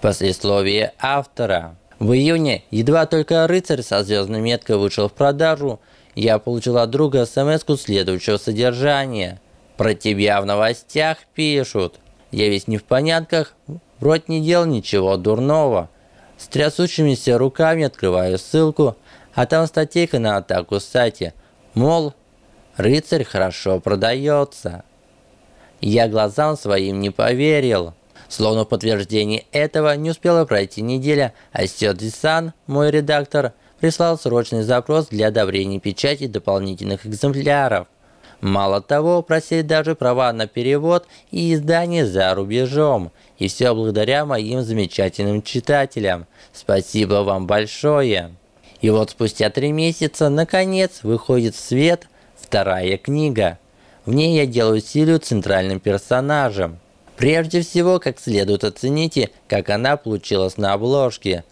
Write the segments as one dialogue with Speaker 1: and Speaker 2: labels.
Speaker 1: Послесловие автора. В июне, едва только рыцарь со звездной меткой вышел в продажу, я получил от друга смс следующего содержания. Про тебя в новостях пишут. Я весь не в понятках, вроде не делал ничего дурного. С трясущимися руками открываю ссылку, а там статейка на атаку сайте. Мол, рыцарь хорошо продается. Я глазам своим не поверил. Словно в подтверждение этого не успела пройти неделя, а Сёдзи-сан, мой редактор, прислал срочный запрос для одобрения печати дополнительных экземпляров. Мало того, просили даже права на перевод и издание за рубежом. И все благодаря моим замечательным читателям. Спасибо вам большое. И вот спустя три месяца, наконец, выходит в свет вторая книга. В ней я делаю Силию центральным персонажем. Прежде всего, как следует оцените, как она получилась на обложке.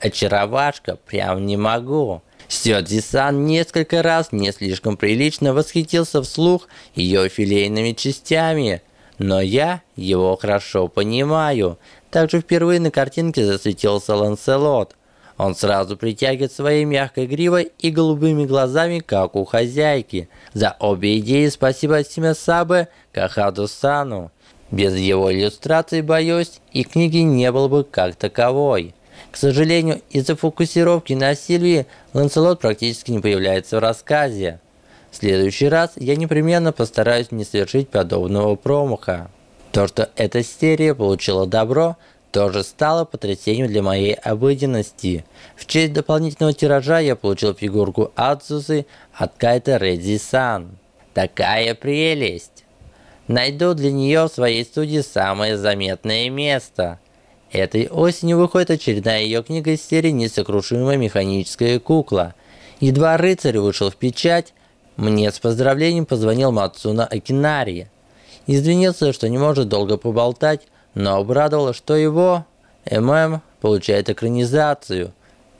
Speaker 1: Очаровашка, прям не могу. Сёдзи-сан несколько раз не слишком прилично восхитился вслух ее филейными частями. Но я его хорошо понимаю. Также впервые на картинке засветился Ланселот. Он сразу притягивает своей мягкой гривой и голубыми глазами, как у хозяйки. За обе идеи спасибо Симасабе Кахаду-сану. Без его иллюстраций, боюсь, и книги не было бы как таковой. К сожалению, из-за фокусировки на Сильвии Ланселот практически не появляется в рассказе. В следующий раз я непременно постараюсь не совершить подобного промаха. То, что эта серия получила добро, тоже стало потрясением для моей обыденности. В честь дополнительного тиража я получил фигурку Ацусы от Кайта Редзи-сан. Такая прелесть! Найду для нее в своей студии самое заметное место. Этой осенью выходит очередная ее книга из серии «Несокрушимая механическая кукла». Едва рыцарь вышел в печать, мне с поздравлением позвонил Мацуна Акинари. Извинился, что не может долго поболтать, но обрадовало, что его ММ получает экранизацию.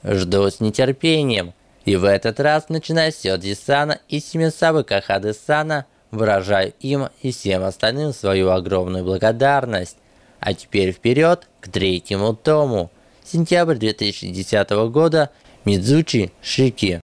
Speaker 1: Жду с нетерпением. И в этот раз, начиная с Сёдзи-сана и Симисабы Кахады-сана, Выражаю им и всем остальным свою огромную благодарность. А теперь вперед к третьему тому. Сентябрь 2010 года. Мидзучи Шики.